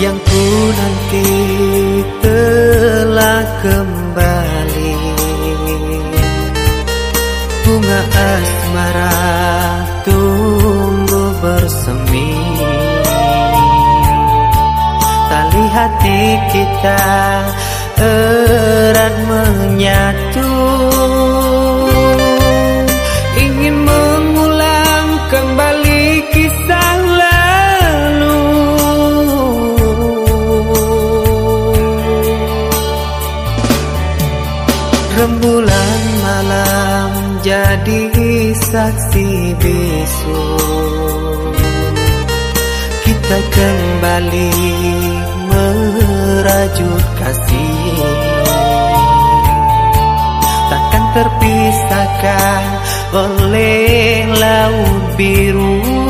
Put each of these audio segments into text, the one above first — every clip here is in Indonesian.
Yang ku nanti telah kembali. Bunga asmara tumbuh bersemi. Tali hati kita erat menyatu Rembulan malam jadi saksi bisu Kita kembali merajut kasih. Takkan terpisahkan oleh laut biru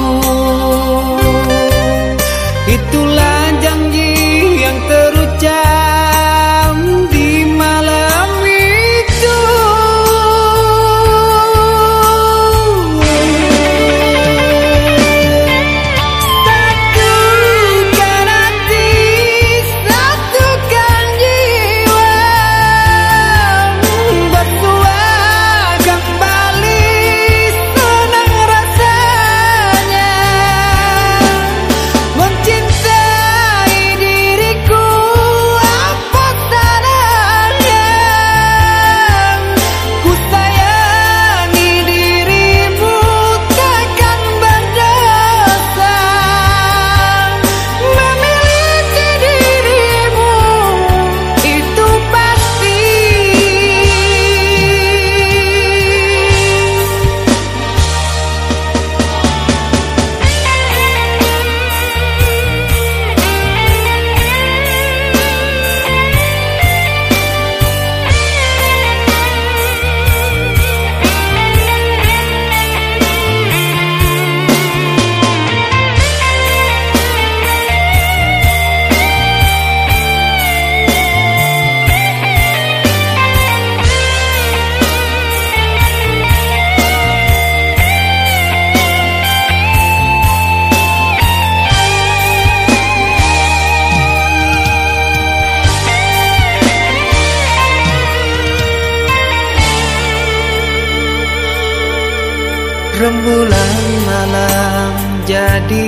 Rembulan malam jadi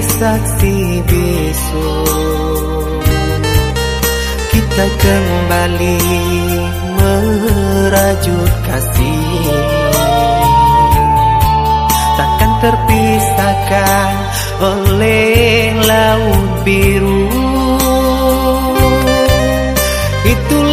saksi bisu Kita kembali merajut kasih. Takkan terpisahkan oleh laut biru. Itu